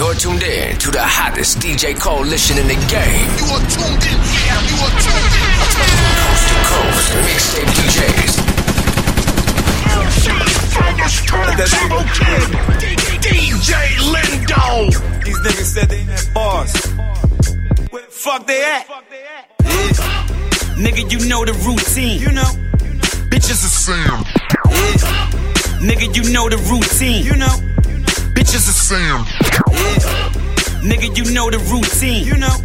You're tuned in to the hottest DJ coalition in the game. You are tuned in, yeah, you are tuned in. Coast to coast, mixtape DJs. DJ Lindo. These niggas said they had bars. Where the fuck they at? Yeah. Nigga, you know the routine. You know. Bitches are Sam, yeah. Nigga, you know the routine. You know. Bitches are Sam, yeah. Nigga, you know the routine. You know.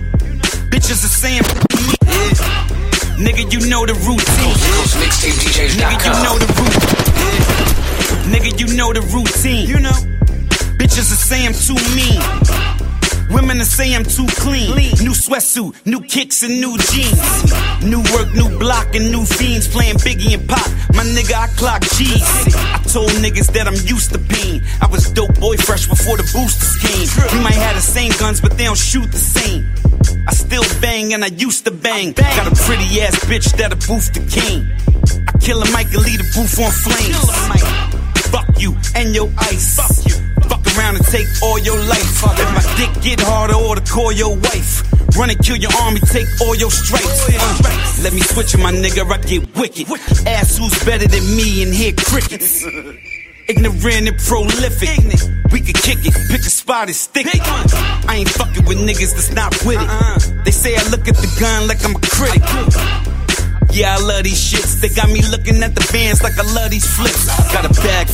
Bitches are saying yeah. Nigga, you know the routine. Nigga, you know the routine. Nigga, you know the routine. You know. Bitches are saying I'm too mean. Women are say I'm too clean. New sweatsuit, new kicks and new jeans. New work, new block and new fiends playing Biggie and Pop. My nigga, I clock G's. I told niggas that I'm used to pain. I was dope boy fresh before the boosters came. We might have the same guns, but they don't shoot the same. I still bang and I used to bang. Got a pretty ass bitch that'll boost the king. I kill a mic and leave the booth on flames. Fuck you and your ice. Fuck you. Fuck around and take all your life. If my dick get harder, or to call your wife. Run and kill your army, take all your stripes. Uh, let me switch it, my nigga, I get wicked. Ask who's better than me and hear crickets. Ignorant and prolific. We could kick it, pick a spot and stick it. I ain't fucking with niggas that's not with it. They say I look at the gun like I'm a critic. Yeah, I love these shits. They got me looking at the bands like I love these flips. Got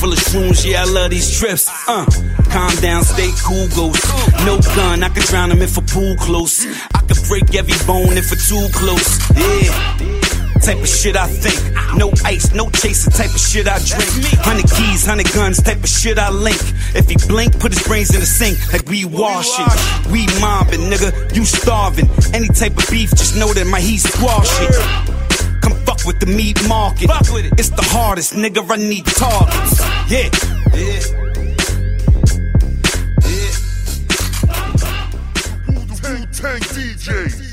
full of shrooms, yeah, I love these trips. Uh, calm down, stay cool, ghost. No gun, I could drown them if a pool close. I could break every bone if it's too close. Yeah. Type of shit I think. No ice, no chaser, type of shit I drink. Hundred keys, hundred guns, type of shit I link. If he blink, put his brains in the sink like we washing. We mobbing, nigga, you starving. Any type of beef, just know that my heat squash it. Come fuck with the meat market. It's the hardest, nigga. I need targets. Yeah. Yeah. Tang DJs.